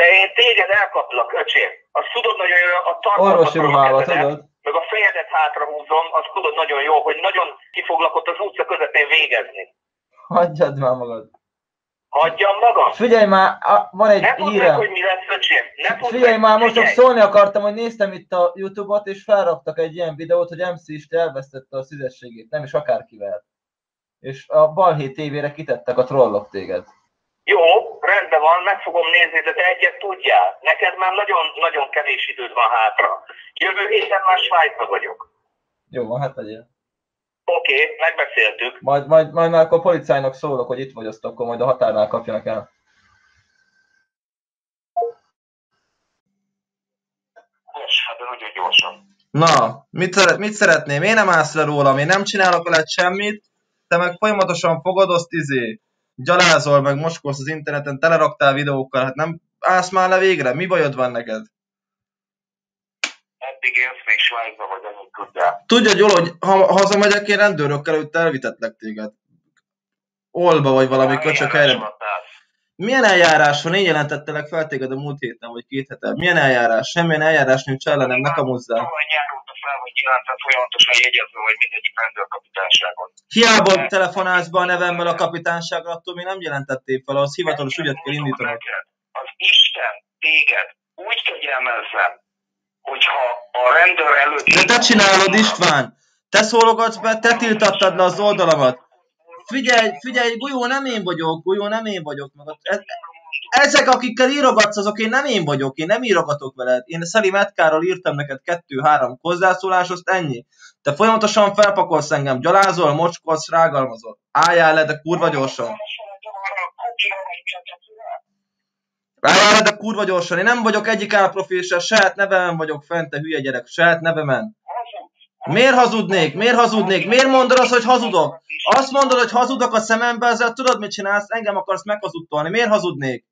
De én téged elkaplak, öcsém. Azt tudod nagyon jó, a Orvosi ruhába, tudod? meg a fejedet hátrahúzom, azt tudod nagyon jó, hogy nagyon ki foglak ott az utca közepén végezni. Hagyjad már magad. Hagyjam magam? Figyelj már, van egy Ne tudd meg, hírem. hogy mi lesz, öcsém. Ne Figyelj meg. már, most csak szólni akartam, hogy néztem itt a Youtube-ot, és felraktak egy ilyen videót, hogy MC Isti elvesztette a szüzességét, nem is akárkivel. És a Balhé tévére kitettek a trollok téged. Jó, rendben van, meg fogom nézni, de te egyet tudjál. Neked már nagyon-nagyon kevés időd van hátra. Jövő héten már Svájcban vagyok. Jó, van, hát legyél. Oké, okay, megbeszéltük. Majd, majd, majd már akkor a policájnak szólok, hogy itt vagy, azt akkor majd a határnál kapjanak el. Hát. Na, mit, szeret, mit szeretném? Én nem állsz le rólam, én nem csinálok veled semmit, te meg folyamatosan fogod, azt izé, gyalázol, meg moskolsz az interneten, teleraktál videókkal, hát nem állsz már le végre? Mi bajod van neked? Eddig élsz még Svájcban vagy, annyit tudjál. Tudja, Gyolo, hogy ha hazamegyek, én rendőrökkel előtt elvitetlek téged. Olba vagy valami köcsök helyre. Milyen eljárás van? Én jelentettelek fel téged a múlt héten, vagy két hete. Milyen eljárás? Semmilyen eljárás nincs ellenem, ne kamuzzál. Tavaly nyár óta fel vagy jelentve folyamatosan jegyezve, hogy mindegyik rendőrkapitányságon. Hiába telefonálsz be a nevemmel a kapitányságra, attól még nem jelentették fel, az hivatalos ügyet kell indítanod. Neked Az Isten téged úgy kegyelmezzen, hogyha a rendőr előtt... De te csinálod, István! Te szólogatsz be, te tiltattad le az oldalamat. Figyelj, figyelj, Gulyó, nem én vagyok, Gulyó, nem én vagyok. Meg a- ezek, akikkel írogatsz, azok én nem én vagyok, én nem írogatok veled. Én Szeli Metkáról írtam neked kettő-három hozzászólás, azt ennyi. Te folyamatosan felpakolsz engem, gyalázol, mocskolsz, rágalmazol. Álljál le, de kurva gyorsan. Álljál le, de kurva gyorsan. Én nem vagyok egyik álprofil se, saját nevemen vagyok fent, te hülye gyerek, saját nevemen. Miért hazudnék? Miért hazudnék? Miért mondod azt, hogy hazudok? Azt mondod, hogy hazudok a szemembe, ezzel tudod, mit csinálsz? Engem akarsz meghazudtolni. Miért hazudnék?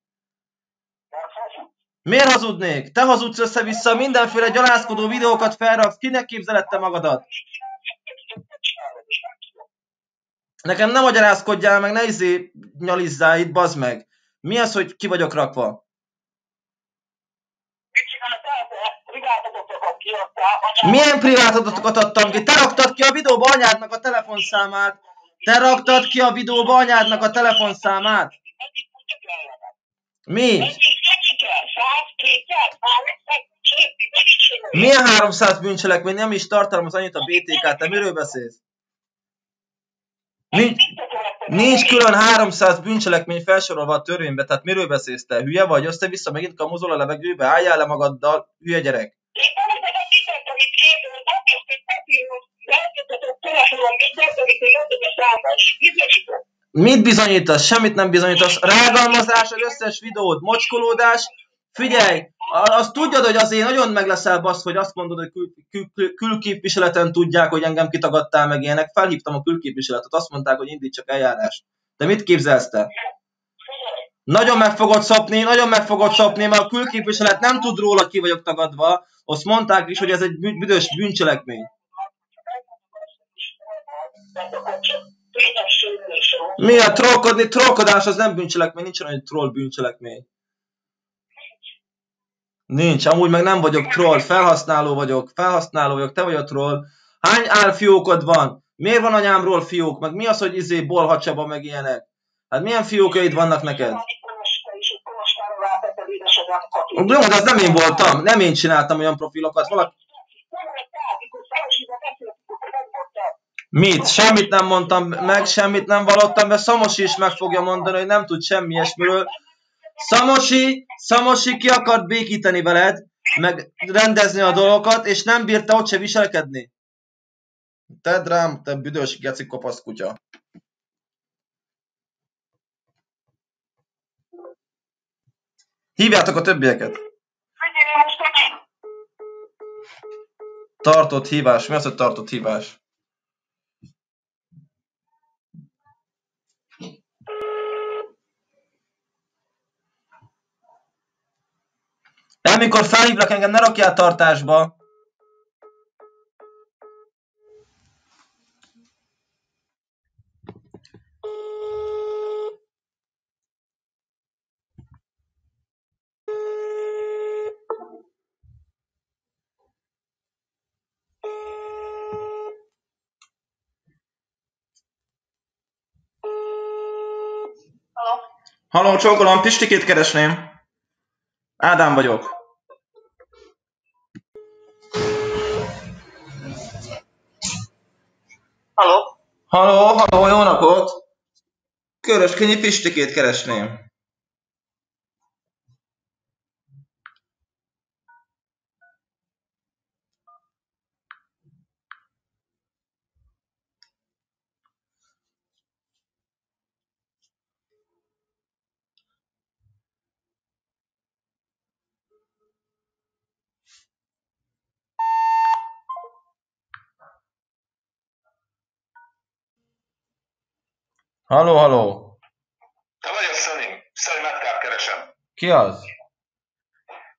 Miért hazudnék? Te hazudsz össze-vissza, mindenféle gyalázkodó videókat felraksz. Kinek képzeled magadat? Nekem nem magyarázkodjál meg, ne izé nyalizzál itt, bazd meg. Mi az, hogy ki vagyok rakva? Milyen privát adatokat adtam ki? Te raktad ki a videóba anyádnak a telefonszámát. Te raktad ki a videóba anyádnak a telefonszámát. Mi? Milyen 300 bűncselekmény nem is tartalmaz annyit a BTK, te miről beszélsz? Nincs, nincs külön 300 bűncselekmény felsorolva a törvénybe, tehát miről beszélsz te? Hülye vagy? Össze-vissza megint kamuzol a levegőbe? Álljál le magaddal, hülye gyerek. Mit bizonyítasz? Semmit nem bizonyítasz. Rágalmazás, az összes videód, mocskolódás. Figyelj, azt tudjad, hogy azért nagyon meg leszel basz, hogy azt mondod, hogy kül, kül, kül, tudják, hogy engem kitagadtál meg ilyenek. Felhívtam a külképviseletet, azt mondták, hogy indítsak eljárást. De mit képzelsz te? Nagyon meg fogod szopni, nagyon meg fogod szopni, mert a külképviselet nem tud róla, ki vagyok tagadva. Azt mondták is, hogy ez egy büdös bűncselekmény. Mi a trollkodni? Trollkodás az nem bűncselekmény, nincs olyan, hogy troll bűncselekmény. Nincs, amúgy meg nem vagyok troll, felhasználó vagyok, felhasználó vagyok, te vagy a troll. Hány álfiókod van? Miért van anyámról fiók? Meg mi az, hogy izé Bolha Csaba, meg ilyenek? Hát milyen fiókjaid vannak neked? Jó, de az nem én voltam, nem én csináltam olyan profilokat, valaki... Mit? Semmit nem mondtam meg, semmit nem vallottam be, Szamosi is meg fogja mondani, hogy nem tud semmi ilyesmiről. Szamosi, Szamosi ki akart békíteni veled, meg rendezni a dolgokat, és nem bírta ott se viselkedni. Tedd rám, te büdös geci kopasz kutya. Hívjátok a többieket. Tartott hívás. Mi az, hogy tartott hívás? De amikor felhívlak, engem ne rakjál tartásba. Haló, csókolom, Pistikét keresném. Ádám vagyok. Haló? Haló, haló, jó napot! Köröskönyi Pistikét keresném. Haló, haló! Te vagy a Szalim. Szalim Metkár keresem. Ki az?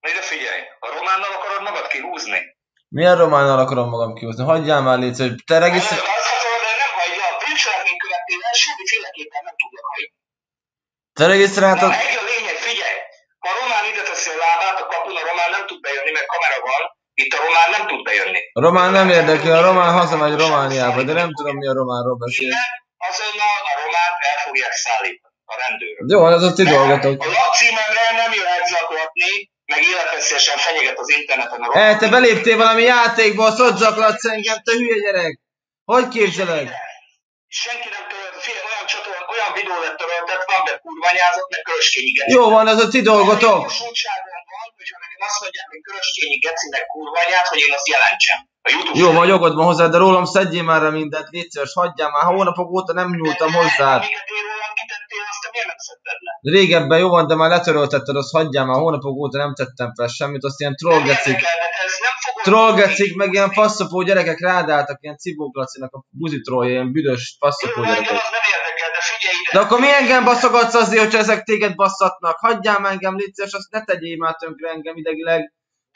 Na ide figyelj, a románnal akarod magad kihúzni? Milyen románnal akarom magam kihozni? Hagyjál már hogy te regisztrál... Azt akarod, de nem hagyja. A bűncselekmény követtével semmiféleképpen nem tudja hagyni. Te regisztráltad... Na, egy a lényeg, figyelj! Ha a román ide teszi a lábát, a kapun a román nem tud bejönni, mert kamera van. Itt a román nem tud bejönni. A román nem érdekel, a román hazamegy Romániába, de nem tudom mi a románról beszél. Innen azonnal el fogják szállítani a rendőrök. Jó, ez a ti dolgotok. A lakcímemre nem jöhet zaklatni, meg életveszélyesen fenyeget az interneten a román. E, te beléptél valami játékba, azt ott zaklatsz engem, te hülye gyerek! Hogy képzeled? Senki nem tölt, fél, olyan csatorn, olyan videó lett töröltet, van be kurvanyázott, meg köröskényi geci. Jó van, ez a ti dolgotok. Hogyha nekem azt mondják, hogy köröskényi geci, meg kurvanyát, hogy én azt jelentsem. A YouTube Jó van, jogod van hozzá, de rólam szedjél már le mindent, légy szíves, hagyjál már, hónapok óta nem nyúltam hozzá. Amiket én rólam kitettél, azt te miért nem szedted le? Régebben jó van, de már letöröltetted, azt hagyjál már, hónapok óta nem tettem fel semmit, azt ilyen trollgecik. Trollgecik, meg ilyen faszopó gyerekek rádáltak, ilyen cibók Lacinak a buzi trollja, ilyen büdös faszopó gyerekek. Figyelj ide. De akkor mi engem baszogatsz azért, hogyha ezek téged basszatnak? Hagyjál már engem, légy szíves, azt ne tegyél már tönkre engem idegileg.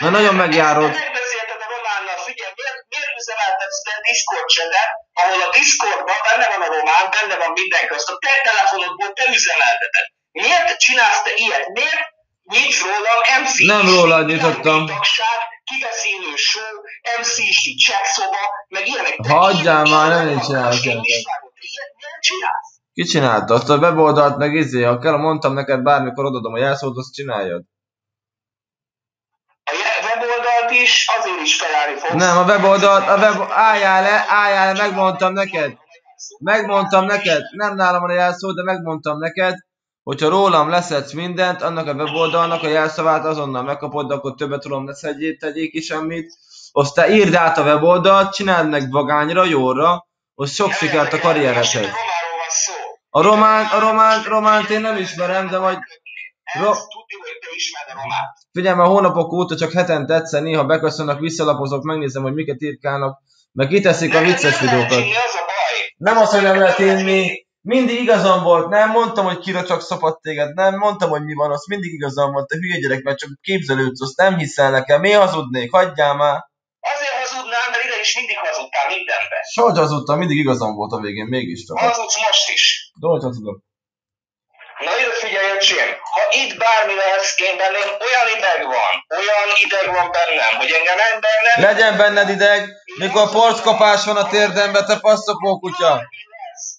Mert nagyon megjárod. Megbeszélted a románnal, figyelj, miért, miért üzemeltetsz te Discord csetet, ahol a Discordban benne van a román, benne van minden közt, a te telefonodból te üzemelteted. Miért csinálsz te ilyet? Miért nyitsz rólam MC Nem rólad nyitottam. Tagság, kibeszélő show, MC-si csekszoba, meg ilyenek. Hagyjál már, nem csinálok ilyet miért csinálsz? Ki csinálta? Azt a weboldalt meg izé, ha kell, mondtam neked bármikor odadom a jelszót, azt csináljad. A weboldalt is azért is felállni fogsz. Nem, a weboldalt, a web... álljál le, álljál le, megmondtam neked. Megmondtam neked, nem nálam van a jelszó, de megmondtam neked, hogyha rólam leszedsz mindent, annak a weboldalnak a jelszavát azonnal megkapod, de akkor többet rólam ne szedjél, tegyél ki semmit. Azt te írd át a weboldalt, csináld meg vagányra, jóra, az sok sikert a karrieredhez. Románról van szó. A román, a román, románt én nem ismerem, de majd Ro- tudni, hogy te ismered a románt. figyelj, már hónapok óta csak hetente egyszer néha beköszönök, visszalapozok, megnézem, hogy miket írkálnak, meg kiteszik a vicces nem videókat. a. Nem az, hogy nem lehet élni. Mindig igazam volt, nem mondtam, hogy kira csak szopat téged, nem mondtam, hogy mi van, az mindig igazam volt, te hülye gyerek, mert csak képzelődsz, azt nem hiszel nekem, mi hazudnék, hagyjál már. Is mindig hazudtál mindenbe. Soha hazudtam, mindig igazam volt a végén, mégis csak. Hazudsz most is. Dolgot tudok. Na ide figyelj, öcsém, ha itt bármi lesz, én bennem olyan ideg van, olyan ideg van bennem, hogy engem nem... Legyen benned ideg, mikor porckapás van a térdembe, te faszopó kutya.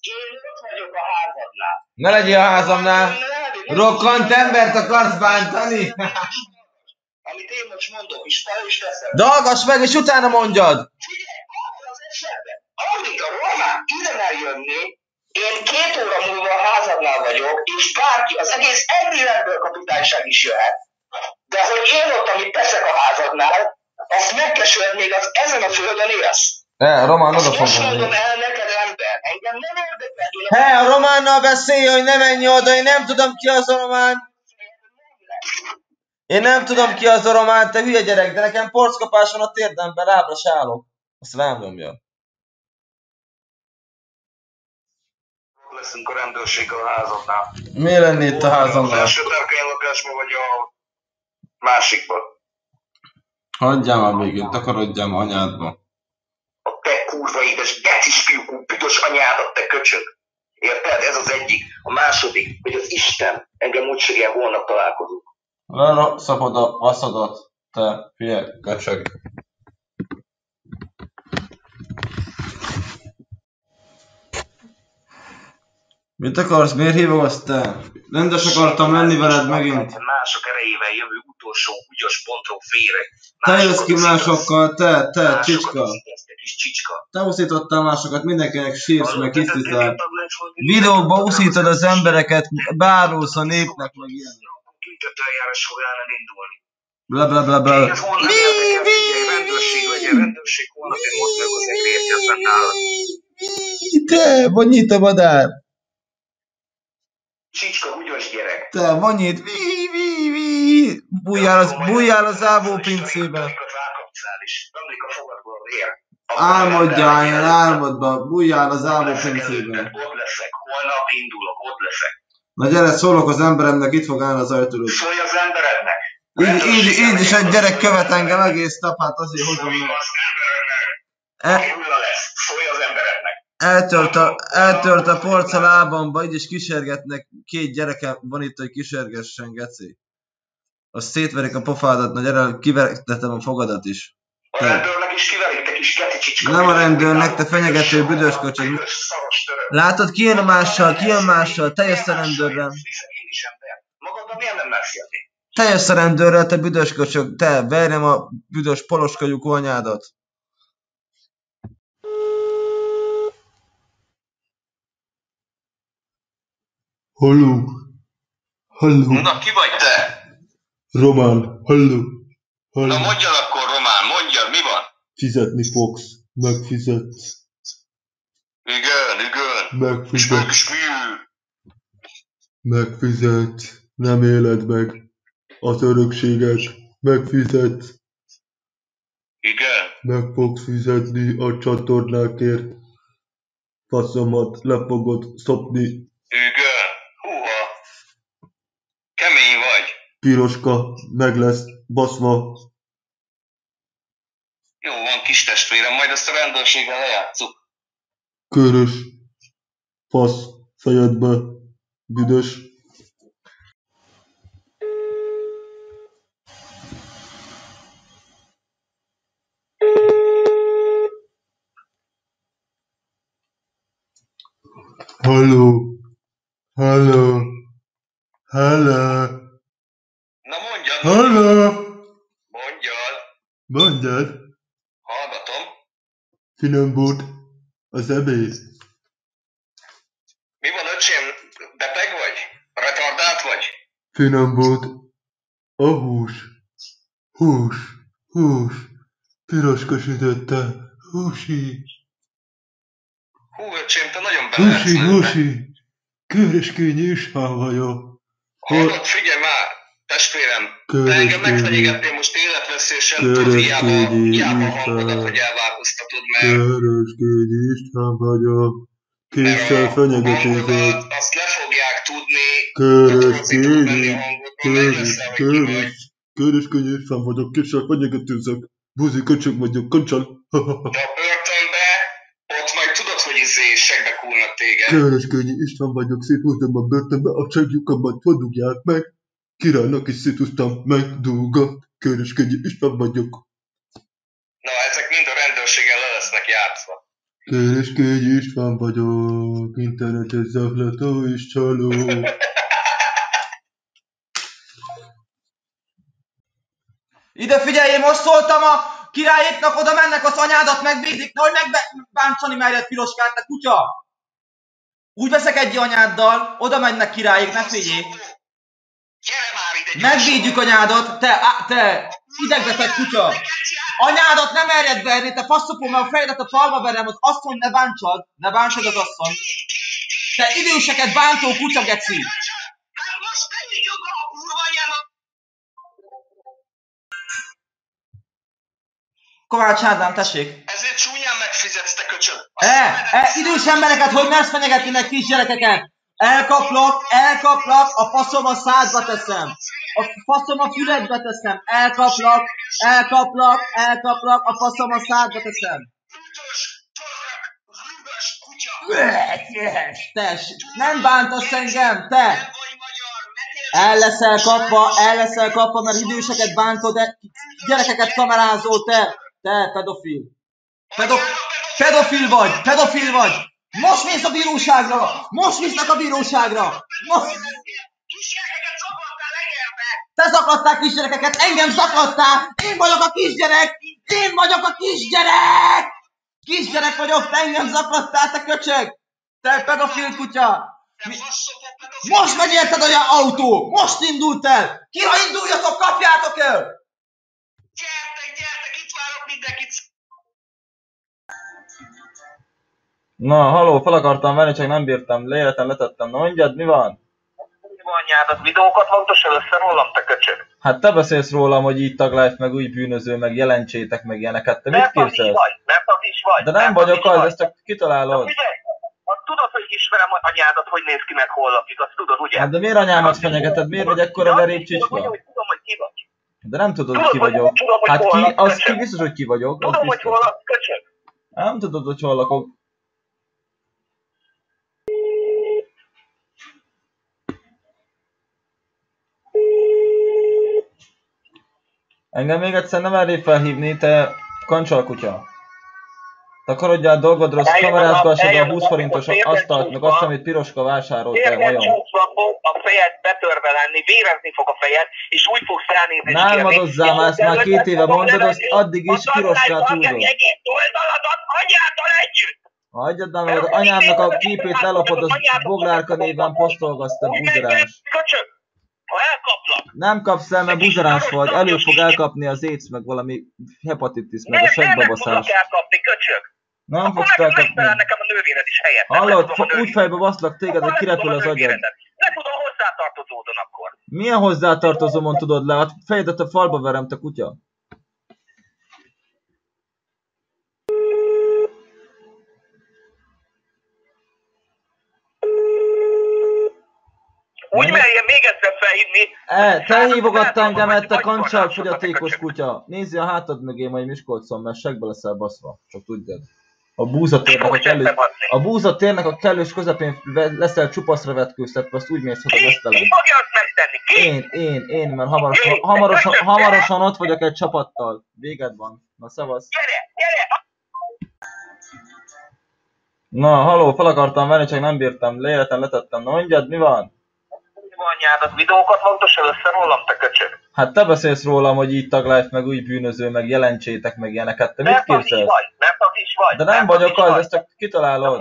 Én ott vagyok a házadnál. Ne legyél a házamnál. Rokkant embert akarsz bántani? Amit én most mondok, is fel is teszem. De hallgass meg, és utána mondjad. Figyelj, abban az esetben, amíg a román ide jönni, én két óra múlva a házadnál vagyok, és bárki, az egész Englandből kapitányság is jöhet. De hogy én ott, amit teszek a házadnál, azt megkesőd még az ezen a földön élsz. E, Román, oda most mondom el neked ember, engem nem érdekel. He, a románnal beszélj, hogy ne menj oda, én nem tudom ki az a román. Én nem tudom ki az a román, te hülye gyerek, de nekem porckapás van a térdemben, lábra sállok. Azt rám nyomja. leszünk a rendőrséggel a házadnál. Mi lenne itt a Az házamnál? első tárkány lakásban vagy a másikban. Hagyjál már végén, takarodjál anyádba. A te kurva édes, becis fiúkú, büdös anyádat, te köcsög. Érted? Ez az egyik. A második, hogy az Isten engem úgy segíjen, holnap találkozunk. Leszapod a vaszodat, te hülye köcsög. Mit akarsz? Miért hívogatsz te? Rendes akartam lenni veled megint. Mások erejével jövő utolsó ugyos pontról féreg. Te jössz ki másokkal, te, te, Másokat csicska. csicska. Te uszítottál másokat, mindenkinek sírsz, meg te- Videókba uszítod az embereket, bárulsz a népnek, meg ilyen. Büntetőeljárás fog ellen indulni. Bla bla bla bla. Téged holnap érdekel, figyelj, rendőrség legyen, rendőrség, holnap én most meghoznék rértyezben nálad. Te, vagy nyit a madár. Csicska, ugyos gyerek. Te, van itt, ví, ví, ví. Bújjál az, bújjál az ábó pincébe. Álmodjál ilyen álmodba, bújjál az leszek pincébe. Ott leszek, holnap indulok, ott leszek. Na gyere, szólok az emberemnek, itt fog állni az ajtóról. Szólj az emberednek. Így, így, így is egy gyerek követ engem egész nap, hát azért hozom meg. az emberednek. E, lesz, szólj az emberednek. eltört, a, eltört a porc a lábamba, így is kísérgetnek. Két gyereke van itt, hogy kísérgessen, geci. Azt szétverik a pofádat, na gyere, kivertetem a fogadat is. A Te. rendőrnek is kiverik, te kis keti csicska. Nem a rendőrnek, te fenyegető büdös kocsony. Büdös szaros török. Látod, ki jön a mással, ki jön mással, te jössz a rendőrrel. Én is ember. Magadban miért nem mersz jönni? Te jössz a rendőrrel, te büdös kocsok, te, verjem a büdös poloskajuk anyádat. Halló, halló, Na, ki vagy te? Román, halló, Na halló, mondjad akkor, Román, mondjad, mi van? Fizetni fogsz, megfizetsz, Igen, igen. És megfizetsz, mégis mi? megfizetsz, nem éled meg az örökséget, megfizetsz, Igen. meg fogsz fizetni a csatornákért, faszomat le fogod szopni, Igen. Húha. Kemény vagy. piroska meg lesz baszva, kis testvérem, majd ezt a rendőrséggel lejátszuk. körös, fasz fejedbe, büdös, Halló, halló, halló, Na mondjad, halló, mondjad. mondjad. Finom volt az ebéd. Mi van, öcsém? Beteg vagy? Retardált vagy? Finom volt a hús, hús, hús, piroska sütötte, húsi, Hú, öcsém, te nagyon belehetsz húsi, húsi, kőreskényi is vagyok, Hallod, figyelj már, testvérem, te engem megfenyegettél most életveszélyesen, tudod, hiába, hiába hangodat, hogy elváltoztatod, mert kőreskényi István vagyok, mert késsel hangodat azt le fogják tudni, vagy. körös, körös könyvszám vagyok, késsel fenyegetőzök. Buzi köcsög vagyok, kancsal. De a börtönbe, ott majd tudod, hogy izé segbe kúrnak téged. Könyv István vagyok, széthúzom a börtönbe, a cseglyukamat fordulják meg. Királynak is széthúztam, megdúgat. Könyv István vagyok. Na, ezek mind a rendőrséggel le lesznek könyv István vagyok, internetes zaklató és csaló. Ide figyelj, én most szóltam a királyéknak, oda mennek az anyádat, megvédik, nehogy megbántani merjed piroskát, te kutya! Úgy veszek egy anyáddal, oda mennek királyék, ne figyelj! Gyere már ide, gyorsan! Megvédjük anyádat, te, á, te, idegbeteg kutya! Anyádat nem merjed verni, te faszopó, mert a fejedet a falba verem, az asszony ne bántsad, ne bántsad az asszony. Te időseket bántó kutya, geci! Hát most ennyi joga a kurva anyának! Kovács Ádám, tessék! Ezért csúnyán megfizetsz, te köcsög! A E, e, idős embereket, hogy mersz fenyegetni meg kisgyerekeket? Elkaplak, elkaplak, a faszom a szádba teszem. A faszom a füledbe teszem. Elkaplak, elkaplak, elkaplak, a faszom a szádba teszem. Tes, nem bántasz engem, te! El leszel kapva, el leszel kapva, mert időseket bántod, de gyerekeket kamerázol, te! Te, pedofil. Pedo- pedofil vagy, pedofil vagy! Most mész a bíróságra! Most visznek a bíróságra! Most... Te zakladtál kisgyerekeket, engem zakladtál! Én vagyok a kisgyerek! Én vagyok a kisgyerek! Kisgyerek vagyok, te engem zakladtál, te köcsög! Te pedofil kutya! Mi-! Most megy érted olyan autó! Most indult el! Ki, ha induljatok, kapjátok el! Gyertek, gyertek, itt várok mindenkit! Na, haló, fel akartam venni, csak nem bírtam, leéleten letettem. Na mondjad, mi van? Anyádat, videókat először rólam, te köcsög. Hát te beszélsz rólam, hogy így taglife, meg új bűnöző, meg jelentsétek, meg ilyeneket. Te mit Mert az is képzelsz? vagy, mert az is vagy. De nem mert vagyok is az, vagy. ezt csak kitalálod. Ha tudod, hogy ismerem anyádat, hogy néz ki, meg hol lakik, azt tudod, ugye? Hát de miért anyámat fenyegeted? Miért vagy ekkora veréb tudom, hogy- hogy Tudom, hogy ki vagy. De nem tudod, Tudod, ki hogy- vagyok. tudom, hogy Hát ki, az ki biztos, hogy ki vagyok. Az Tudom, hogy hol laksz, köcsög. Nem tudod, hogy hol lakok. Engem még egyszer nem mernél felhívni, te kancsalkutya. Takarodjál dolgodra, Eljön kamerázgassad a- a eljön 20 a- forintos asztalt, meg azt, amit Piroska vásárolt el, vajon. fog a fejed betörve lenni, vérezni fog a fejed, és úgy fogsz ránézni. Nem adozzál már, ezt már két éve mondod, azt addig is Piroskát húzod. egész oldaladat anyától együtt! Hagyjad már, mert anyámnak a képét lelopod, az Boglárka néven buzeráns. megnyersz, Köcsög! Ha elkaplak! Nem kapsz el, mert buzeráns vagy. Elő fog elkapni az AIDS, meg valami hepatitis, meg a Nem, nem, nem segbabaszás. tudok elkapni, köcsög! Nem Akkor fogsz elkapni. nekem a nővéred is helyett. Nem Hallod, a úgy fejbe baszlak téged, hogy kirepül nem az a agyad. nővéredet. Ne tudom hozzátartozódon akkor. Milyen hozzátartozomon tudod le? Hát fejedet a falba verem, te kutya. Úgy merjem még egyszer felhívni. E, te Hát, hát, engemet, te vagy- vagy kancsal varázsot, fogyatékos te kutya. Nézzi a hátad mögé, majd Miskolcon, mert segbe leszel baszva. Csak tudjad. A búzatérnek a kellő... A búzatérnek a kellős közepén leszel csupaszra vetkőztetve, azt úgy mész, hogy a Ki? fogja azt megtenni? Ki? Én, én, én, mert hamarosan, hamarosan, hamarosan ott vagyok egy csapattal. Véged van. Na, szavasz. Gyere, gyere! Na, haló, fel akartam venni, csak nem bírtam. Leéleten letettem. Na, mondjad, mi van? Anyádat, videókat fontos először rólam, te köcsög. Hát te beszélsz rólam, hogy így taglife, meg új bűnöző, meg jelentsétek, meg ilyeneket. Te mit Mert az is képzelsz? vagy, mert az is vagy. De nem mert az vagyok az, vagy. ezt csak kitalálod.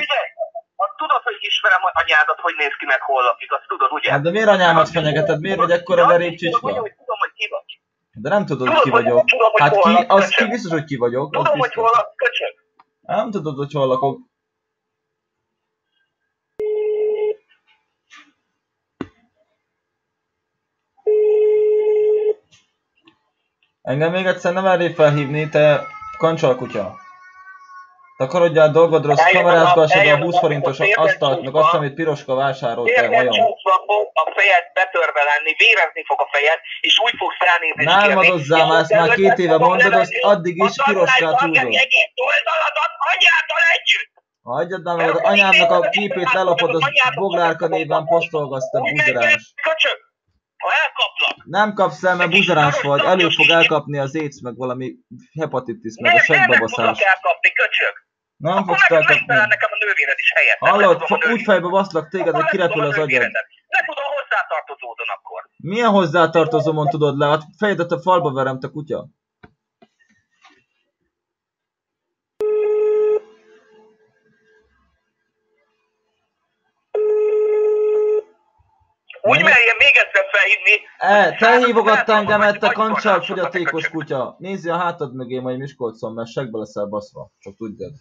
Ha tudod, hogy ismerem anyádat, hogy néz ki, meg hol lakik, azt tudod, ugye? Hát de miért anyámat fenyegeted? Miért vagy ekkora veréb tudom, hogy- ki vagy. De nem tudod, hogy ki vagyok. tudom, hogy Hát ki, az ki biztos, hogy ki vagyok. Az Tudom, hogy hol köcsög. Nem tudod, hogy hol lakok. Engem még egyszer nem mernél felhívni, te kancsalkutya. Takarodjál Eljön a- kamerázgassad a eljön 20 a- forintos asztalt, meg azt, amit Piroska Térden vajon. fog a fejed betörve lenni, vérezni fog a fejed, és úgy fogsz ránézni. és Nem kérni, adozzál és már, ezt már két éve mondod, azt addig is Piroskát húzod. egész oldaladat anyától együtt! Hagyjad már, mert anyámnak a képét lelopod, az Boglárka néven buzeráns. megnyersz, köcsög! Ha elkaplak! Nem kapsz el, mert buzeráns vagy. Elő fog elkapni az AIDS, meg valami hepatitis, meg Nem, a nem, nem tudok elkapni, köcsög! Nem Akkor fogsz elkapni. nekem a nővéred is helyett. Nem Hallod, a úgy fejbe baszlak téged, hogy nem kirepül a az agyad. nővéredet. Ne tudom hozzátartozódon akkor. Milyen hozzátartozomon tudod le? Hát fejedet a falba verem, te kutya. Úgy Nem. merjem még egyszer felhívni. E, te Hát, hát, engemet, te kancsal varázsot, fogyatékos te köcsög. kutya. Nézzi a hátad mögé, majd Miskolcon, mert segbe leszel baszva. Csak tudjad.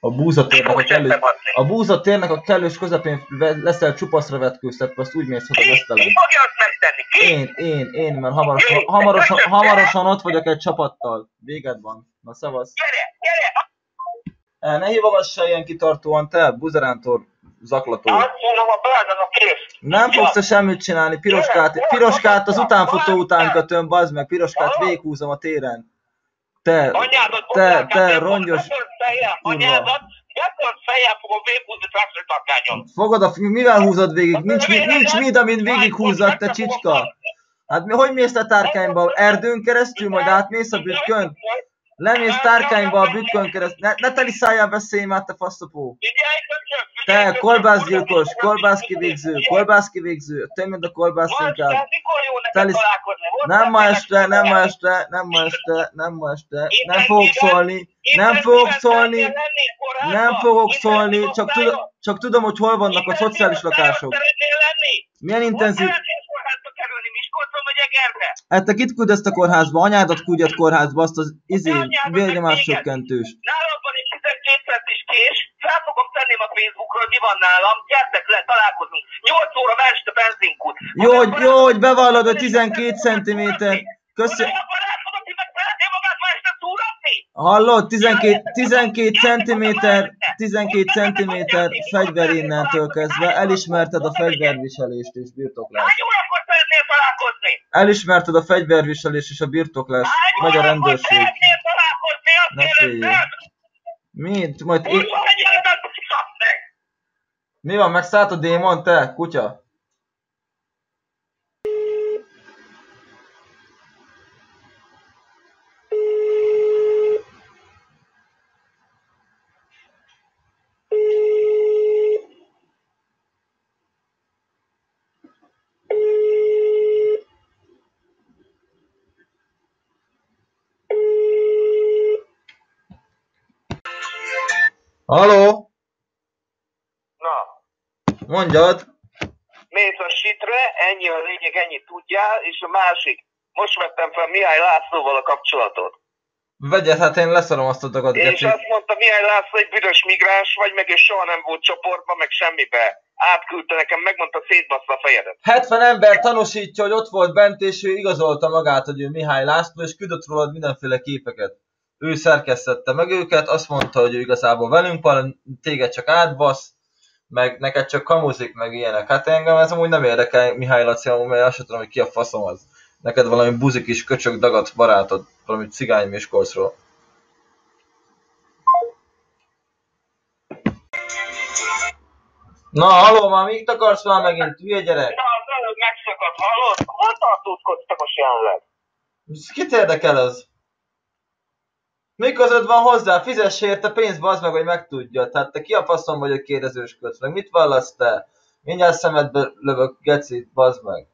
A búzatérnek a kellős... A búzatérnek a kellős közepén leszel csupaszra vetkőztetve, azt úgy mész, hogy a Ki? vesztelen. Ki fogja azt megtenni? Ki? Én, én, én, mert hamarosan, hamarosan, hamarosan ott vagyok egy csapattal. Véged van. Na szavasz. Gyere, gyere! E, ne hívogass ilyen kitartóan, te, buzerántor zaklató. Mondom, a bőrön a kész. Nem fogsz te semmit csinálni, piroskát, piroskát az utánfutó után kötöm, bazd meg, piroskát véghúzom a téren. Te, Anyádat, te, te, rongyos, anyádat, betölt fejjel fogom véghúzni traktortarkányon. fogod a, mivel húzod végig? Nincs, mit, nincs mit, amit végighúzzak, te csicska. Hát mi, hogy mész te tárkányba? Erdőn keresztül, majd átmész a bükkön? Lemész tárkányba a bükkön keresztül. Ne, ne teli szájjal beszélj már, te faszopó. Te kolbászgyilkos, kolbászkivégző, kolbászkivégző, te mind a kolbász inkább. tehát mikor jó neked Teli- találkozni? Hol Nem ma este, nem ma este, nem ma este, nem ma este, nem fogok szólni, nem fogok szólni, nem fogok szólni, csak, tud, csak tudom, hogy hol vannak a szociális lakások. Milyen intenzív... Egerbe? Hát te kit küldesz a kórházba? Anyádat küldjed kórházba, azt az izé, vérnyomás csökkentős. Nálam van egy 12 centis kés, fel fogom tenni a Facebookra, hogy mi van nálam, gyertek le, találkozunk. 8 óra este benzinkút. Jó, hogy, jó, hogy bevallod, hogy 12 centiméter. Köszönöm. a? Hallod? 12, 12 centiméter, 12 centiméter fegyver innentől kezdve. Elismerted a fegyverviselést és birtoklást. Találkozni? Elismerted a fegyverviselést és a birtoklást. Hány Megy a rendőrség. szeretnél találkozni? Azt Ne kérdeztem. Mit? Majd én... Meg! Mi van, megszállt a démon, te, kutya? Haló? Na, Mondjad. mész a sitre, ennyi a lényeg, ennyit tudjál, és a másik, most vettem fel Mihály Lászlóval a kapcsolatot. Vegyed, hát én leszarom azt a dagat, És geci. azt mondta, Mihály László egy büdös migráns vagy, meg és soha nem volt csoportban, meg semmibe. Átküldte nekem, megmondta, szétbassza a fejedet. 70 ember tanúsítja, hogy ott volt bent, és ő igazolta magát, hogy ő Mihály László, és küldött rólad mindenféle képeket. Ő szerkesztette meg őket, azt mondta, hogy ő igazából velünk van, téged csak átbasz, meg neked csak kamuzik, meg ilyenek. Hát engem ez amúgy nem érdekel Mihály Laci, amúgy, mert azt sem tudom, hogy ki a faszom az. Neked valami buzik is köcsög dagat barátod, valami cigány Miskolcról. Na, haló, már mit akarsz már megint, hülye gyerek? Na, az előbb megszakadt, hallod? Hol tartózkodsz most jelenleg? Kit érdekel ez? Mi között van hozzá? Fizess érte pénzt, bazd meg, hogy megtudja. Tehát te ki a faszom vagy, hogy kérdezősködsz meg? Mit vallasz te? Mindjárt szemedbe lövök, gecit, bazd meg.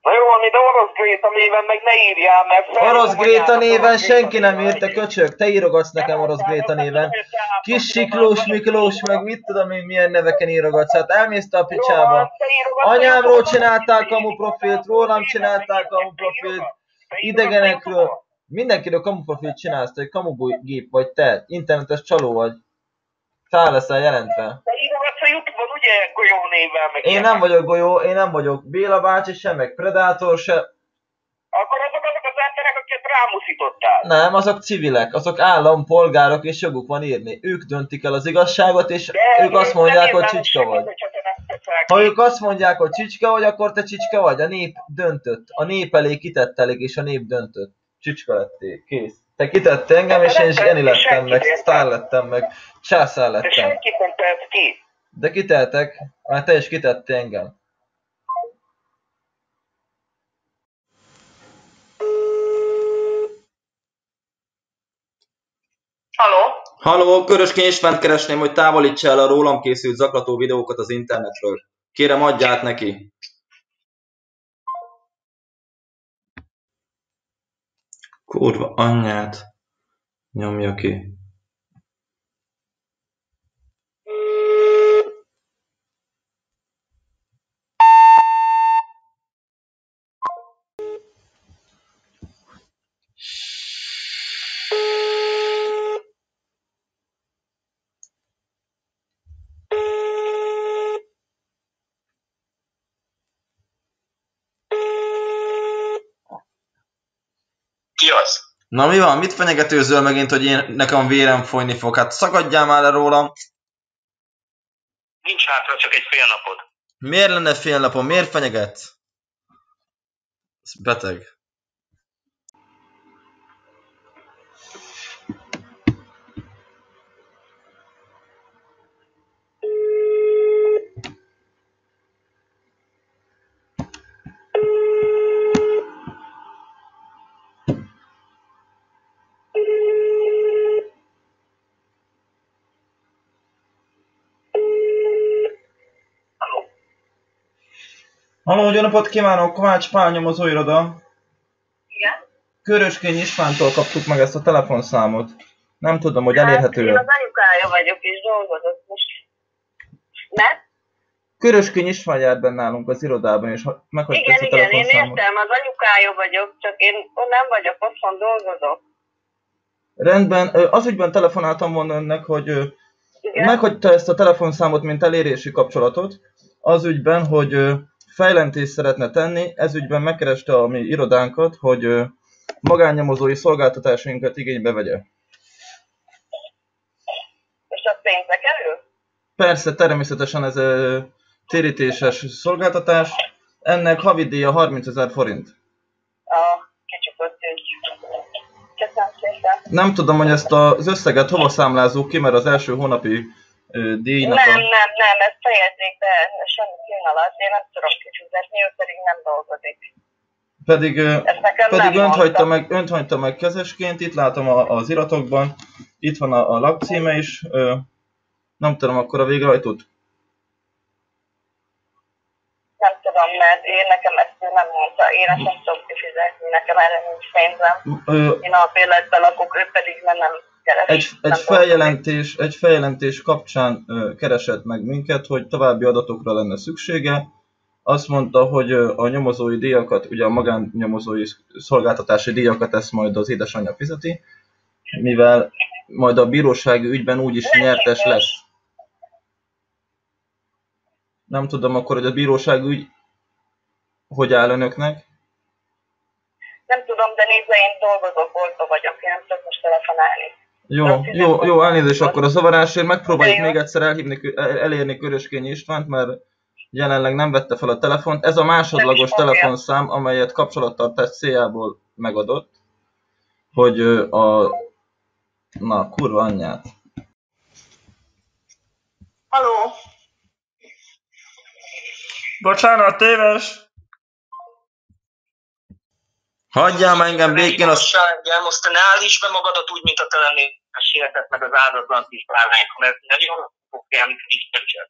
Na jó, de orosz Gréta néven meg ne írjál, mert... Orosz Gréta néven senki nem írt, te köcsög. Te írogatsz nekem Orosz Gréta néven. Kis Siklós Miklós, meg mit tudom én milyen neveken írogatsz. Hát elmész a picsába. Anyámról csináltál kamu profilt, rólam csináltál kamu profilt, idegenekről. Mindenkiről kamu profilt csinálsz, te egy kamu gép vagy te, internetes csaló vagy. Fel leszel jelentve. Te írogatsz a Youtube-on, ugye, golyó néven, meg Én nem vagyok golyó, én nem vagyok Béla bácsi se, meg Predator se. Akkor azok azok az emberek, akiket rámuszítottál. Nem, azok civilek, azok állampolgárok, és joguk van írni. Ők döntik el az igazságot, és De ők azt mondják, hogy csicska vagy. Ha ők azt mondják, hogy csicska vagy, akkor te csicska vagy. A nép döntött. A nép elé kitett elég, és a nép döntött. Csicska lettél. Kész. Te kitett engem, és én is Eni lettem meg, sztár lettem meg, császár De lettem. senkit nem tehet ki. De kiteltek, mert te is kitettél engem. Haló? Haló, Köröskény Istvánt keresném, hogy távolítsa el a rólam készült zaklató videókat az internetről. Kérem, adját neki. Kurva anyját. Nyomja ki. Na mi van? Mit fenyegetőzöl megint, hogy én nekem vérem folyni fog? Hát szakadjál már le rólam. Nincs hátra, csak egy fél napod. Miért lenne fél napon? Miért fenyegetsz? Ez beteg. Halló, jó napot kívánok, Kovács Pál nyomozó iroda. Igen. Köröskény Istvántól kaptuk meg ezt a telefonszámot. Nem tudom, hogy elérhető Hát, én az anyukája vagyok, és dolgozok most. Ne? Köröskény István jár benne nálunk az irodában, és ha- meghagyta Igen, ezt a igen, én telefonszámot. értem, az anyukája vagyok, csak én nem vagyok, otthon dolgozok. Rendben, az ügyben telefonáltam volna önnek, hogy Igen. meghagyta ezt a telefonszámot, mint elérési kapcsolatot, az ügyben, hogy fejlentést szeretne tenni, ez ügyben megkereste a mi irodánkat, hogy magánnyomozói szolgáltatásainkat igénybe vegye. És az pénzbe kerül? Persze, természetesen ez ö, térítéses szolgáltatás, ennek havidíja 30 ezer forint. A kicsukott. Köszönöm szépen. Nem tudom, hogy ezt az összeget hova számlázzuk ki, mert az első hónapi díjnak Nem, a... nem, nem, ezt fejezzék be semmi pillanat, én nem tudom kifizetni, ő pedig nem dolgozik. Pedig, pedig nem önt, hagyta meg, önt hagyta meg kezesként, itt látom a, az iratokban, itt van a, a lakcíme is, ö, nem tudom, akkor a végrehajtót. Nem tudom, mert én nekem ezt nem mondta. Én ezt nem tudom kifizetni, nekem erre nincs pénzem. Ö, Én alapéletben lakok, ő pedig nem, nem keres. egy, egy, feljelentés, egy feljelentés kapcsán keresett meg minket, hogy további adatokra lenne szüksége. Azt mondta, hogy a nyomozói díjakat, ugye a magánnyomozói szolgáltatási díjakat ezt majd az édesanyja fizeti, mivel majd a bírósági ügyben úgyis nyertes lesz. Nem tudom akkor, hogy a bírósági ügy hogy áll önöknek. Nem tudom, de nézze, én dolgozok, boltba vagyok, én nem tudok most telefonálni. Jó, jó, jó, elnézést akkor a zavarásért. Megpróbáljuk még egyszer elhívni, el- elérni Köröskényi Istvánt, mert jelenleg nem vette fel a telefont. Ez a másodlagos telefonszám, amelyet kapcsolattartás céljából megadott, hogy a... Na, kurva anyját. Haló? Bocsánat, téves! Hagyjál már engem békén, azt Most engem, azt te ne állíts be magadat úgy, mint a te lennél a sértett meg az áldatlan kis bálványt, mert nagyon fog kelni köcsög.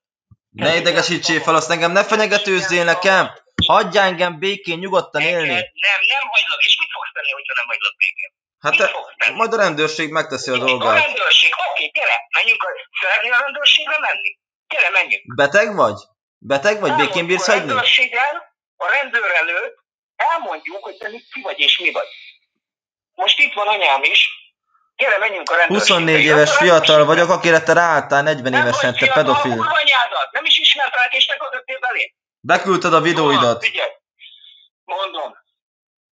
ne idegesítsél fel, azt engem ne fenyegetőzzél nekem! Hagyjál engem békén, nyugodtan élni! Nem, nem hagylak. És mit fogsz tenni, hogyha nem hagylak békén? Hát te, majd a rendőrség megteszi a A dolgát. rendőrség, oké, gyere, menjünk a, szeretnél a rendőrségre menni? Gyere, menjünk. Beteg vagy? Beteg vagy? Békén bírsz a hagyni? rendőrséggel, a rendőr előtt elmondjuk, hogy te mit ki vagy és mi vagy. Most itt van anyám is. Gyere, menjünk a rendőrségre. 24 Jön éves fiatal vagyok, akire te ráálltál 40 Nem évesen, te pedofil. anyádat. Nem is ismertelek, és te kötöttél belé. Beküldted a videóidat. Figyelj, mondom,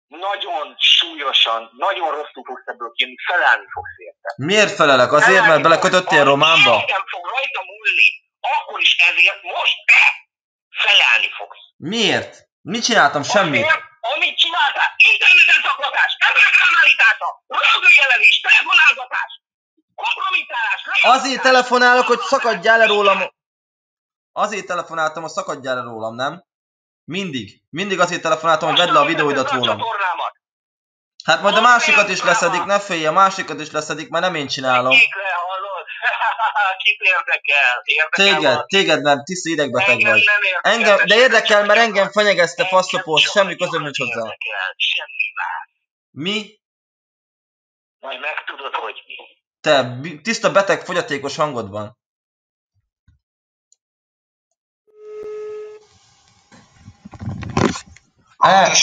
nagyon súlyosan, nagyon rosszul fogsz ebből kijönni, felállni fogsz érte. Miért felelek? Azért, mert belekötöttél románba? Nem fog rajta múlni. Akkor is ezért most te felállni fogsz. Miért? Mit csináltam? Semmit. Azért, amit csináltál, interneten zaklatás, emberek rámállítása, rögőjelelés, telefonálgatás, kompromittálás, Azért telefonálok, hogy szakadjál le rólam. Azért telefonáltam, hogy szakadjál le rólam, nem? Mindig. Mindig azért telefonáltam, hogy vedd le a videóidat rólam. Hát majd a másikat is leszedik, ne félj, a másikat is leszedik, mert nem én csinálom. Kit érdekel? Érdekel Téged, valaki? téged, mert tiszta idegbeteg Engem vagy. nem érdekel, Engem, de érdekel, mert engem fenyegezte csak semmi a közöm nincs hozzá. érdekel, Semmi más. Mi? Majd megtudod, hogy mi. Te, tiszta beteg, fogyatékos hangod van. E,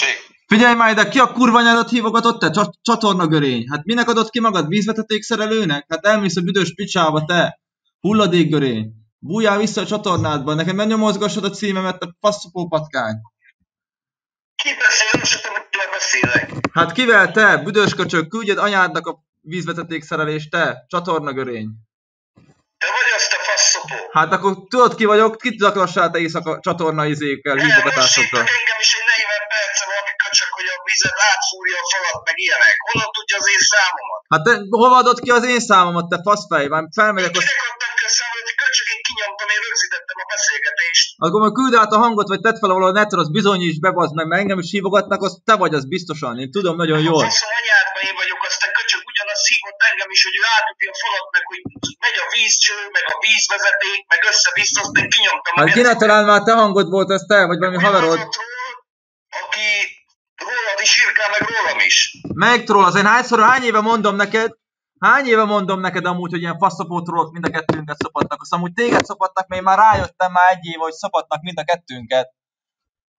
figyelj már ide, ki a kurva nyádat hívogatott te? Csa- Csatornagörény. Hát minek adott ki magad? Vízvezetékszerelőnek? Hát elmész a büdös picsába, te. Hulladékgörény. Bújjál vissza a csatornádba, nekem nem nyomozgassad a címemet, a faszopó patkány. Ki beszél, nem tudom, hogy kivel beszélek. Hát kivel te, büdös köcsög, küldjed anyádnak a vízvezetékszerelést, te, csatornagörény. Te vagy azt a faszopó. Hát akkor tudod ki vagyok, kit zaklassál te éjszaka csatorna izékkel, hívogatásokkal. Most engem is vizet átfúrja a falat, meg ilyenek. Honnan tudja az én számomat? Hát te hova adod ki az én számomat, te faszfej? Már felmegyek, azt... Kinek adtam ki a számot, hogy köcsök, én kinyomtam, én rögzítettem a beszélgetést. akkor majd küld át a hangot, vagy tedd fel valahol a netre, az bizonyíts be, bazd meg, mert engem is hívogatnak, az te vagy, az biztosan, én tudom nagyon jól. Faszom anyádba én vagyok, azt a köcsök ugyanazt hívott engem is, hogy ő átüti a falat, meg hogy megy a vízcső, meg a vízvezeték, meg össze-vissza, azt én kinyomtam. Hát meg ki ne ezt- talán már te hangod volt, az te, vagy valami haverod. Aki rólad is írkál, meg rólam is. Meg troll, az én hányszor, hány éve mondom neked, hány éve mondom neked amúgy, hogy ilyen faszapó trollok mind a kettőnket szopatnak. Azt amúgy téged szopatnak, mert én már rájöttem már egy éve, hogy szopatnak mind a kettőnket.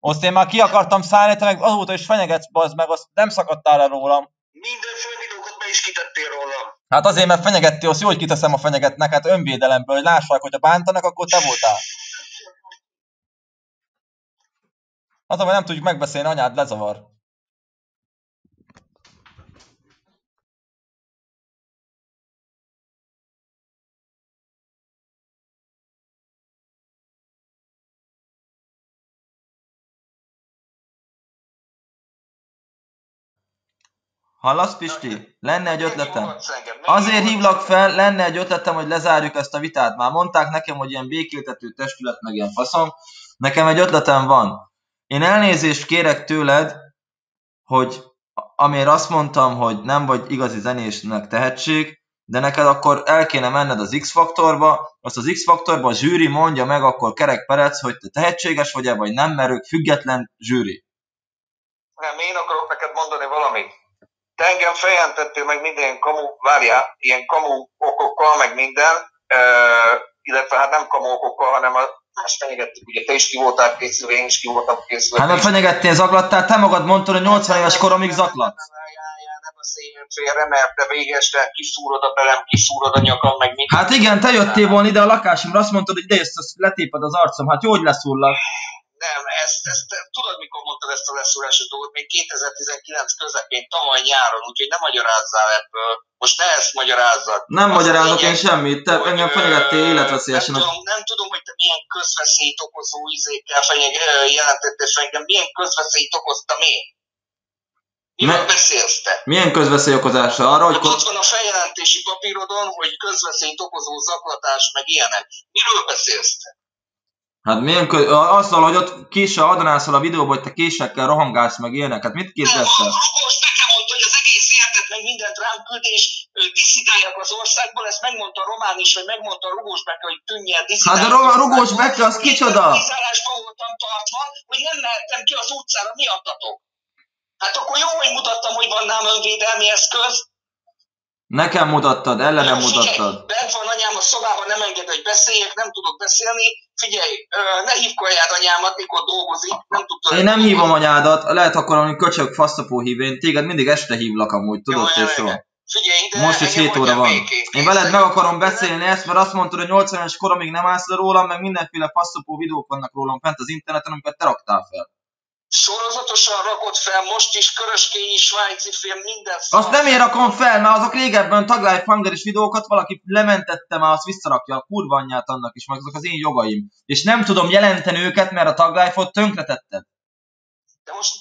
Azt én már ki akartam szállni, te meg azóta is fenyegetsz, bazd meg, azt nem szakadtál el rólam. Mindenféle videókat be is kitettél rólam. Hát azért, mert fenyegettél, azt jó, hogy kiteszem a fenyegetnek, hát önvédelemből, hogy lássák, hogyha bántanak, akkor te voltál. Az, hogy nem tudjuk megbeszélni, anyád lezavar. Hallasz, Pisti? Lenne egy ötletem. Azért hívlak fel, lenne egy ötletem, hogy lezárjuk ezt a vitát. Már mondták nekem, hogy ilyen békéltető testület, meg ilyen faszom. Nekem egy ötletem van. Én elnézést kérek tőled, hogy amire azt mondtam, hogy nem vagy igazi zenésnek tehetség, de neked akkor el kéne menned az X-faktorba, azt az X-faktorba a zsűri mondja meg akkor Kerek Perec, hogy te tehetséges vagy-e, vagy nem, mert ők független zsűri. Nem, én akarok neked mondani valamit. Te engem feljelentettél meg minden kamu, várjál, ilyen kamu okokkal, meg minden, uh, illetve hát nem kamu okokkal, hanem a más fenyegettük, ugye te is ki voltál készülve, én is ki voltam készülve. Hát mert fenyegettél, zaklattál, te magad mondtad, hogy 80 éves koromig zaklat. Nem, nem, nem, nem beszéljen félre, mert te végeste kiszúrod a belem, kiszúrod a nyakam, meg minden. Hát igen, te jöttél volna ide a lakásomra, azt mondtad, hogy ide jössz, azt letéped az arcom. Hát jó, hogy leszúrlak. Nem, ezt, ezt, tudod, mikor mondtad ezt a leszúrásos dolgot? Még 2019 közepén, tavaly nyáron, úgyhogy nem magyarázzál ebből. Most ne ezt magyarázzad. Nem Az magyarázok én semmit, te hogy, engem fenyegettél életveszélyesen. Nem tudom, nem tudom, hogy te milyen közveszélyt okozó izékkel fenyeg, jelentettél fel engem, milyen közveszélyt okoztam én. Miről Ne- beszélsz te? Milyen közveszélyokozása? Arra, hogy... Hát ott van a feljelentési papírodon, hogy közveszélyt okozó zaklatás, meg ilyenek. Miről beszélsz te? Hát milyen kö... Azzal, hogy ott késsel adonászol a videóba, hogy te késekkel rohangálsz meg ilyenek. Hát mit képzelsz a el? Rogos nekem mondta, hogy az egész érdet, meg mindent rám küld, és diszidálják az országból, ezt megmondta Román is, vagy megmondta Rugós Beke, hogy tűnjen Hát diszidálják. a Ro- az Rugós. Beke az kicsoda? Kizárásban voltam tartva, hogy nem mehettem ki az utcára, miattatok. Hát akkor jó, hogy mutattam, hogy van nálam önvédelmi eszköz. Nekem mutattad, ellenem mutattad. Bent van anyám a szobában, nem enged, hogy beszéljek, nem tudok beszélni. Figyelj, ne hívkoljad anyámat, mikor dolgozik, nem tudod. Én nem hívom anyádat, lehet akkor valami köcsög faszapó hív, én téged mindig este hívlak amúgy, tudod Jó, te jó, jó. jó. Figyelj Most is engem 7 óra van. Én veled meg akarom beszélni ezt, mert azt mondtad, hogy 80 éves koromig nem állsz le rólam, meg mindenféle faszapó videók vannak rólam fent az interneten, amiket te raktál fel. Sorozatosan rakott fel, most is köröskényi svájci film, minden Azt nem én rakom fel, mert azok régebben Taglife Hangeris videókat valaki lementette már, azt visszarakja a kurva anyját annak is, meg azok az én jogaim. És nem tudom jelenteni őket, mert a Taglife-ot tönkretetted. De most,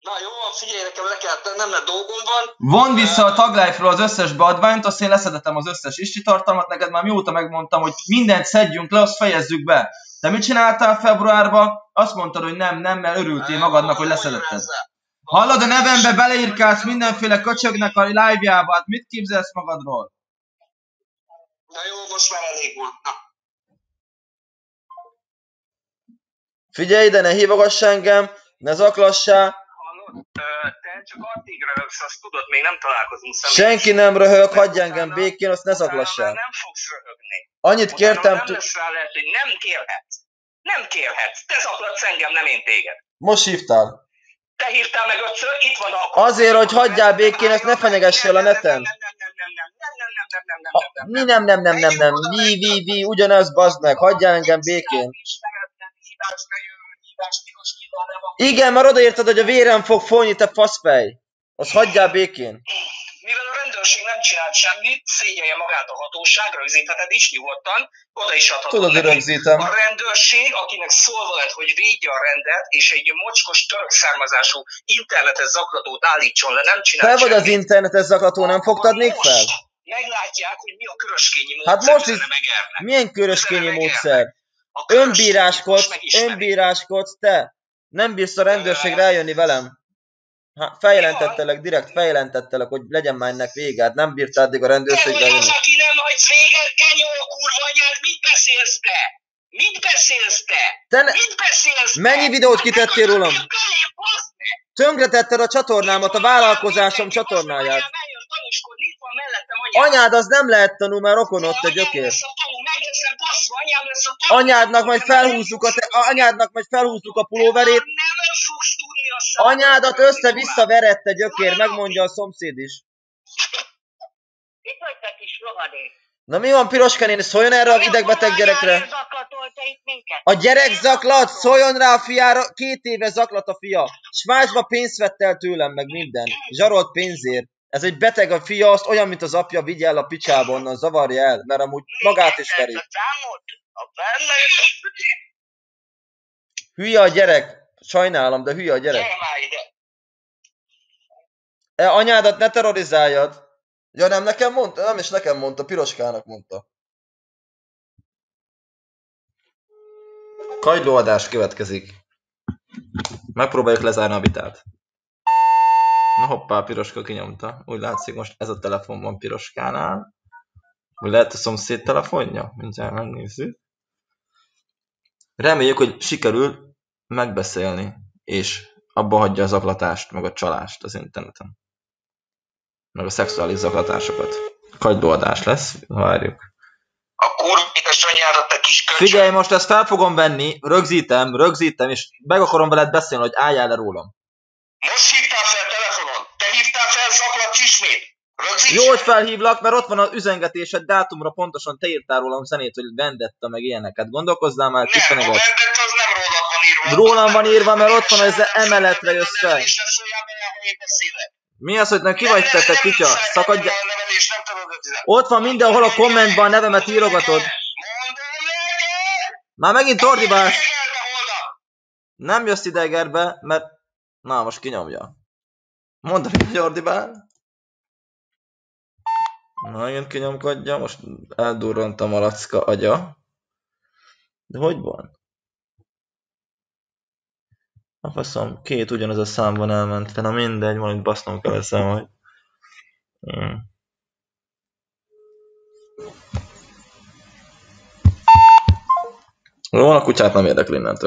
na jó, figyelj, nekem le kell tennem, mert dolgom van. Von vissza a Taglife-ról az összes beadványt, azt én leszedetem az összes isti tartalmat, neked már mióta megmondtam, hogy mindent szedjünk le, azt fejezzük be. Te mit csináltál februárban? Azt mondtad, hogy nem, nem, mert örültél magadnak, hogy leszedetted. Hallod, a nevembe beleírkálsz mindenféle köcsögnek a live-jába, hát mit képzelsz magadról? Na jó, most már elég volt. Figyelj ide, ne hívogass engem, ne zaklassál, Hallod? csak addig röhögsz, azt tudod, még nem találkozunk személyesen. Senki nem röhög, hagyj engem békén, azt ne zaklassál. Nem fogsz röhögni. Annyit utána kértem... Nem lesz rá lehet, hogy nem kérhetsz. Nem kérhetsz. Te zaklatsz engem, nem én téged. Most hívtál. Te hívtál meg ötször, itt van a... Azért, hogy hagyjál békén, ezt ne fenyegessél a neten. Mi nem, nem, nem, nem, nem. Vi, vi, vi, ugyanez bazd meg. Hagyjál engem békén. Hívás, ne jövő, hívás, tilos, igen, mert odaírtad, hogy a vérem fog folyni, te faszfej. Azt hagyjál békén. Mivel a rendőrség nem csinált semmit, szégyelje magát a hatóság, rögzítheted is nyugodtan, oda is adhatod Tudod, neki. rögzítem. A rendőrség, akinek szólva lett, hogy védje a rendet, és egy mocskos török származású internetes zaklatót állítson le, nem csinált vagy az semmit. internetes zaklató, nem fogtad még fel? Meglátják, hogy mi a köröskényi Hát módszer, most is-. Milyen köröskényi módszer? Önbíráskodsz, önbíráskodsz, te. Nem bírsz a rendőrség rájönni velem. Hát feljelentettelek, direkt feljelentettelek, hogy legyen már ennek vége. Hát nem bírta addig a rendőrség vagy az, aki nem hagysz véget, genyó, kurva anyád, mit beszélsz te? Mit beszélsz te? Te ne... Mit beszélsz te? Mennyi videót kitettél rólam? Tönkretetted a csatornámat, a vállalkozásom csatornáját. Anyád az nem lehet tanul, mert rokonod, te gyökér. Anyádnak majd felhúzzuk a, te, anyádnak majd felhúzzuk a pulóverét. Anyádat össze-vissza vered, te gyökér, megmondja a szomszéd is. Itt vagy te kis rohadék? Na mi van, Piroska néni, szóljon erre a idegbeteg gyerekre? A gyerek zaklat, szóljon rá a fiára, két éve zaklat a fia. Svájcba pénzt vett el tőlem, meg minden. Zsarolt pénzért. Ez egy beteg a fia, azt olyan, mint az apja, vigye el a picsába onnan, zavarja el, mert amúgy magát is veri. Hülye a gyerek. Sajnálom, de hülye a gyerek. gyere már ide. E, anyádat ne terrorizáljad. Ja nem, nekem mondta, nem is nekem mondta, Piroskának mondta. Kagylóadás következik. Megpróbáljuk lezárni a vitát. Na hoppá, Piroska kinyomta. Úgy látszik most ez a telefon van Piroskánál. Vagy lehet a szomszéd telefonja? Mindjárt megnézzük. Reméljük, hogy sikerül megbeszélni, és abba hagyja az zaklatást, meg a csalást az interneten. Meg a szexuális zaklatásokat. Kagylóadás lesz, várjuk. A kurvítes anyádat, te kis köcsög. Figyelj, most ezt fel fogom venni, rögzítem, rögzítem, és meg akarom veled beszélni, hogy álljál le rólam. Most hívtál fel telefonon. Te hívtál fel zaklat ismét. Rögzíts Jó, hogy fel. felhívlak, mert ott van az üzengetésed dátumra, pontosan te írtál rólam zenét, hogy vendetta, meg ilyeneket. Gondolkozzál már, Nem, a tiszteneget. vendett az nem rólad van írva. Rólam van írva, mert ott van, ez emeletre jössz fel. Mi az, hogy nem ki vagy te, te kutya? Szakadj... Nevelés, nem tudod ötletet. Ott van mindenhol a kommentben a nevemet írogatod. Már megint ordibálsz. Reggelde holnap. Nem jössz ide Egerbe, mert... Na, most kinyomja. Mondd, hogy ordibál. Na, megint kinyomkodja, most eldurrant a malacka agya. De hogy van? A faszom, két ugyanaz a számban elment fel, na mindegy, majd basznom kell ezzel majd. Hmm. Jó, a kutyát nem érdekli innentől.